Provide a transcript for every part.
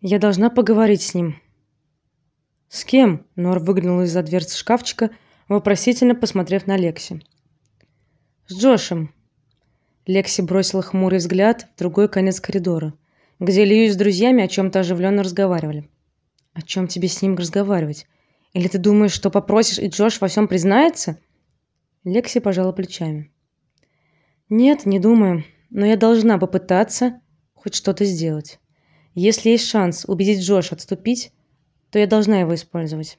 Я должна поговорить с ним. С кем? Нор выглянула из-за дверцы шкафчика, вопросительно посмотрев на Лекси. С Джошем. Лекси бросила хмурый взгляд в другой конец коридора, где Льюис с друзьями о чем то оживленно разговаривали. О чем тебе с ним разговаривать? Или ты думаешь, что попросишь, и Джош во всем признается? Лекси пожала плечами. Нет, не думаю, но я должна попытаться хоть что-то сделать. Если есть шанс убедить Джош отступить, то я должна его использовать.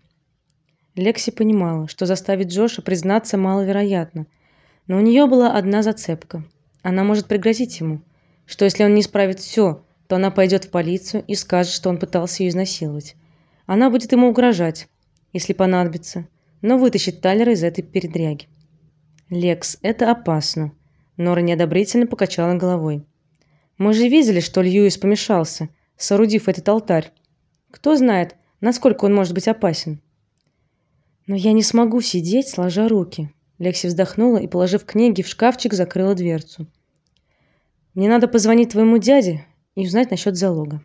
Лекси понимала, что заставить Джоша признаться маловероятно, но у нее была одна зацепка. Она может пригрозить ему, что если он не исправит все, то она пойдет в полицию и скажет, что он пытался ее изнасиловать. Она будет ему угрожать, если понадобится, но вытащит Тайлера из этой передряги. Лекс, это опасно. Нора неодобрительно покачала головой. Мы же видели, что Льюис помешался, соорудив этот алтарь. Кто знает, насколько он может быть опасен. Но я не смогу сидеть сложа руки. Лекси вздохнула и, положив книги в шкафчик, закрыла дверцу. Мне надо позвонить твоему дяде и узнать насчет залога.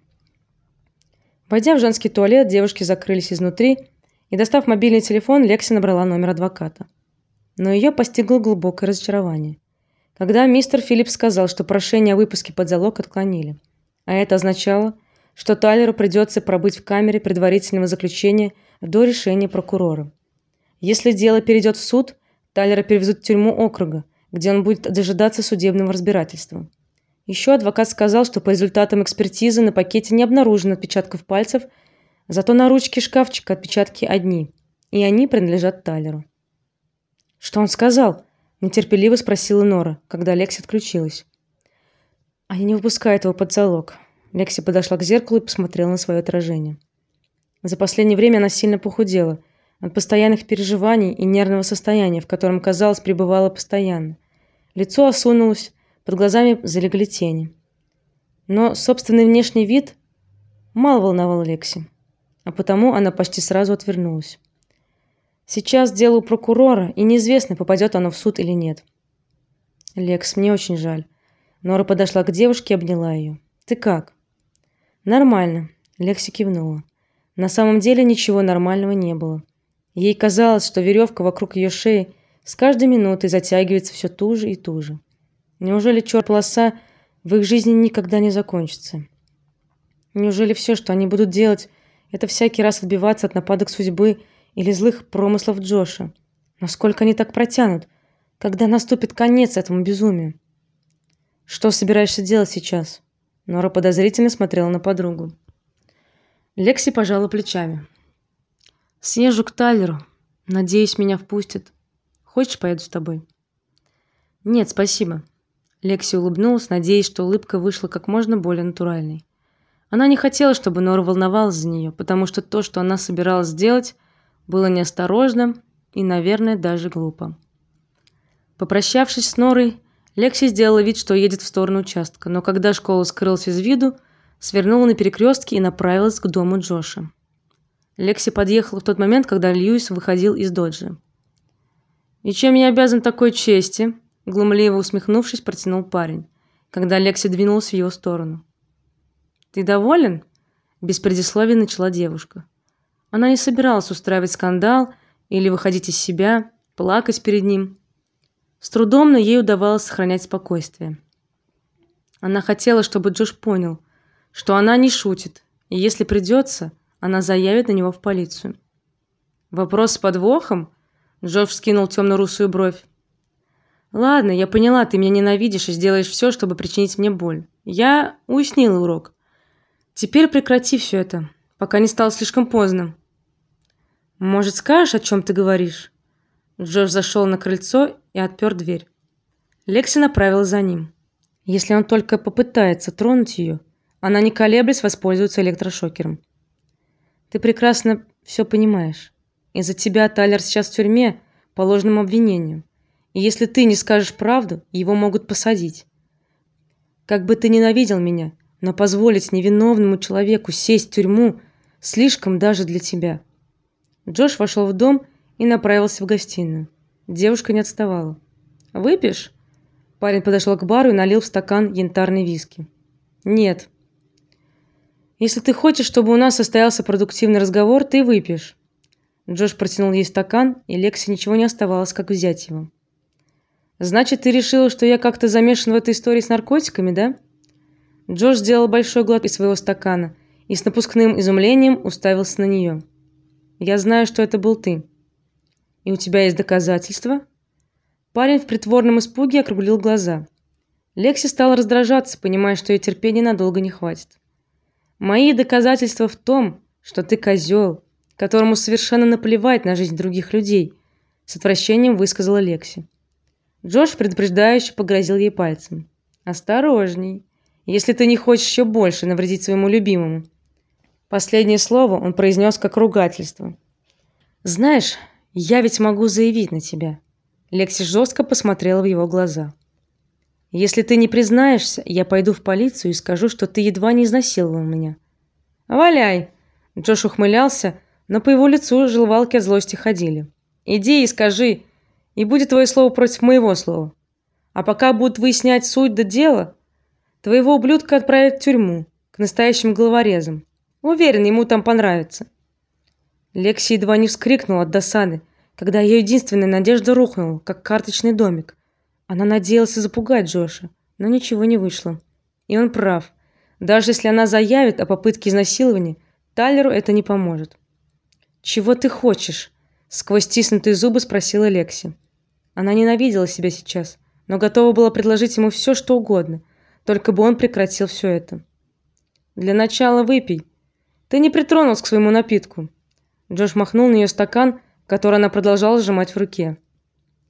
Войдя в женский туалет, девушки закрылись изнутри, и достав мобильный телефон, Лекси набрала номер адвоката. Но ее постигло глубокое разочарование. Когда мистер Филлипс сказал, что прошение о выпуске под залог отклонили, а это означало, что Тайлеру придется пробыть в камере предварительного заключения до решения прокурора. Если дело перейдет в суд, Тайлера перевезут в тюрьму округа, где он будет дожидаться судебного разбирательства. Еще адвокат сказал, что по результатам экспертизы на пакете не обнаружено отпечатков пальцев, зато на ручке шкафчика отпечатки одни, и они принадлежат Тайлеру. Что он сказал? нетерпеливо спросила Нора, когда Лекси отключилась. Они не выпускают его под залог. Лекси подошла к зеркалу и посмотрела на свое отражение. За последнее время она сильно похудела от постоянных переживаний и нервного состояния, в котором, казалось, пребывала постоянно. Лицо осунулось, под глазами залегли тени. Но собственный внешний вид мало волновал Лекси, а потому она почти сразу отвернулась. Сейчас дело у прокурора, и неизвестно, попадет оно в суд или нет. Лекс, мне очень жаль. Нора подошла к девушке и обняла ее. Ты как? Нормально, Лекси кивнула. На самом деле ничего нормального не было. Ей казалось, что веревка вокруг ее шеи с каждой минутой затягивается все туже и туже. Неужели черт полоса в их жизни никогда не закончится? Неужели все, что они будут делать, это всякий раз отбиваться от нападок судьбы или злых промыслов Джоша? Насколько они так протянут, когда наступит конец этому безумию? Что собираешься делать сейчас? Нора подозрительно смотрела на подругу. Лекси пожала плечами. Съезжу к Тайлеру. Надеюсь, меня впустят. Хочешь, поеду с тобой? Нет, спасибо. Лекси улыбнулась, надеясь, что улыбка вышла как можно более натуральной. Она не хотела, чтобы Нора волновалась за нее, потому что то, что она собиралась сделать, было неосторожным и, наверное, даже глупо. Попрощавшись с Норой, Лекси сделала вид, что едет в сторону участка, но когда школа скрылась из виду, свернула на перекрестке и направилась к дому Джоша. Лекси подъехала в тот момент, когда Льюис выходил из доджа. "И чем я обязан такой чести?" глумливо усмехнувшись, протянул парень, когда Лекси двинулась в его сторону. "Ты доволен?" без предисловия начала девушка. Она не собиралась устраивать скандал или выходить из себя, плакать перед ним. С трудом, но ей удавалось сохранять спокойствие. Она хотела, чтобы Джош понял, что она не шутит, и если придется, она заявит на него в полицию. Вопрос с подвохом? Джош скинул темно-русую бровь. Ладно, я поняла, ты меня ненавидишь и сделаешь все, чтобы причинить мне боль. Я уяснила урок. Теперь прекрати все это, пока не стало слишком поздно. Может, скажешь, о чем ты говоришь? Джош зашел на крыльцо и отпер дверь. Лекси направилась за ним. Если он только попытается тронуть ее, она не колеблясь воспользуется электрошокером. Ты прекрасно все понимаешь. Из-за тебя Тайлер сейчас в тюрьме по ложному обвинению. И если ты не скажешь правду, его могут посадить. Как бы ты ненавидел меня, но позволить невиновному человеку сесть в тюрьму слишком даже для тебя. Джош вошел в дом и направился в гостиную. Девушка не отставала. "Выпьешь?" Парень подошел к бару и налил в стакан янтарный виски. "Нет". Если ты хочешь, чтобы у нас состоялся продуктивный разговор, ты выпьешь. Джош протянул ей стакан, и Лекси ничего не оставалось, как взять его. Значит, ты решила, что я как-то замешан в этой истории с наркотиками, да? Джош сделал большой глоток из своего стакана и с напускным изумлением уставился на нее. Я знаю, что это был ты. И у тебя есть доказательства? Парень в притворном испуге округлил глаза. Лекси стала раздражаться, понимая, что ее терпения надолго не хватит. Мои доказательства в том, что ты козел, которому совершенно наплевать на жизнь других людей, с отвращением высказала Лекси. Джош предупреждающе погрозил ей пальцем. Осторожней, если ты не хочешь еще больше навредить своему любимому. Последнее слово он произнес как ругательство. Знаешь, я ведь могу заявить на тебя. Лекси жестко посмотрела в его глаза. Если ты не признаешься, я пойду в полицию и скажу, что ты едва не изнасиловал меня. Валяй. Джош ухмылялся, но по его лицу желвалки от злости ходили. Иди и скажи, и будет твое слово против моего слова. А пока будут выяснять суть до дела, твоего ублюдка отправят в тюрьму к настоящим головорезам. Уверен, ему там понравится. Лекси едва не вскрикнула от досады, когда ее единственная надежда рухнула, как карточный домик. Она надеялась запугать Джоша, но ничего не вышло. И он прав. Даже если она заявит о попытке изнасилования, Тайлеру это не поможет. Чего ты хочешь? сквозь стиснутые зубы спросила Лекси. Она ненавидела себя сейчас, но готова была предложить ему все, что угодно, только бы он прекратил все это. Для начала выпей. Ты не притронулся к своему напитку. Джош махнул на ее стакан, который она продолжала сжимать в руке.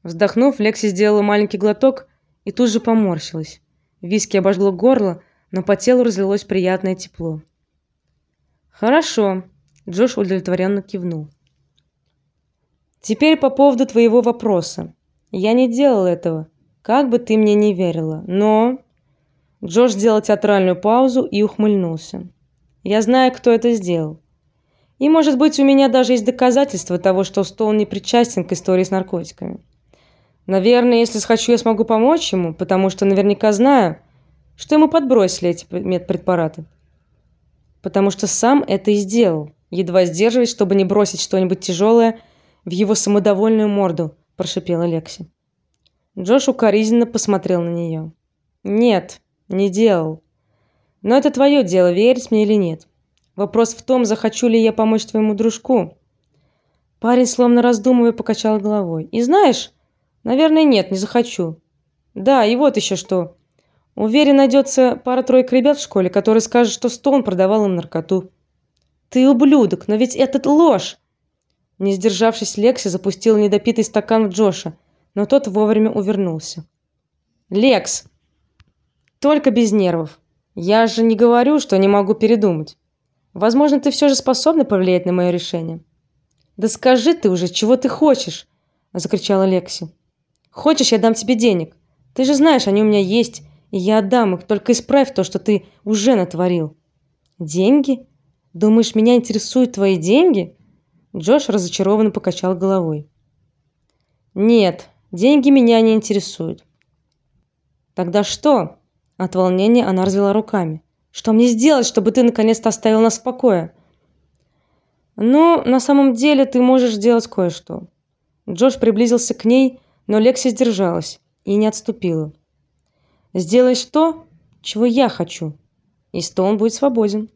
Вздохнув, Лекси сделала маленький глоток и тут же поморщилась. Виски обожгло горло, но по телу разлилось приятное тепло. Хорошо, Джош удовлетворенно кивнул. Теперь по поводу твоего вопроса. Я не делал этого, как бы ты мне не верила, но Джош сделал театральную паузу и ухмыльнулся. Я знаю, кто это сделал. И, может быть, у меня даже есть доказательства того, что Стоун не причастен к истории с наркотиками. Наверное, если захочу, я смогу помочь ему, потому что наверняка знаю, что ему подбросили эти медпрепараты. Потому что сам это и сделал, едва сдерживаясь, чтобы не бросить что-нибудь тяжелое в его самодовольную морду, прошипела Лекси. Джош укоризненно посмотрел на нее. Нет, не делал. Но это твое дело, верить мне или нет. Вопрос в том, захочу ли я помочь твоему дружку. Парень, словно раздумывая, покачал головой. И знаешь, Наверное, нет, не захочу. Да, и вот еще что. Уверен, найдется пара-тройка ребят в школе, которые скажут, что Стоун продавал им наркоту. Ты ублюдок, но ведь это ложь. Не сдержавшись, Лекси запустил недопитый стакан в Джоша, но тот вовремя увернулся. Лекс, только без нервов. Я же не говорю, что не могу передумать. Возможно, ты все же способна повлиять на мое решение. Да скажи ты уже, чего ты хочешь, закричала Лекси. Хочешь, я дам тебе денег? Ты же знаешь, они у меня есть, и я отдам их, только исправь то, что ты уже натворил. Деньги? Думаешь, меня интересуют твои деньги? Джош разочарованно покачал головой. Нет, деньги меня не интересуют. Тогда что? От волнения она развела руками. Что мне сделать, чтобы ты наконец-то оставил нас в покое? Ну, на самом деле ты можешь сделать кое-что. Джош приблизился к ней но Лекси сдержалась и не отступила. Сделаешь то, чего я хочу, и Стоун будет свободен.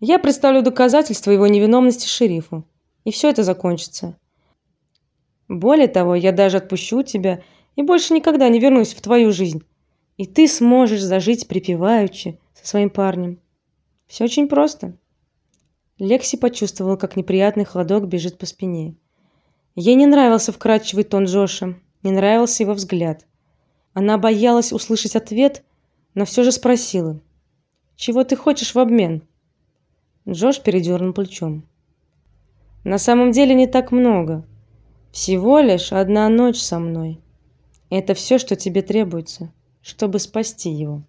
Я представлю доказательства его невиновности шерифу, и все это закончится. Более того, я даже отпущу тебя и больше никогда не вернусь в твою жизнь. И ты сможешь зажить припеваючи со своим парнем. Все очень просто. Лекси почувствовала, как неприятный холодок бежит по спине. Ей не нравился вкрадчивый тон Джоша, не нравился его взгляд. Она боялась услышать ответ, но все же спросила: "Чего ты хочешь в обмен?" Джош передернул плечом. На самом деле не так много. Всего лишь одна ночь со мной. Это все, что тебе требуется, чтобы спасти его.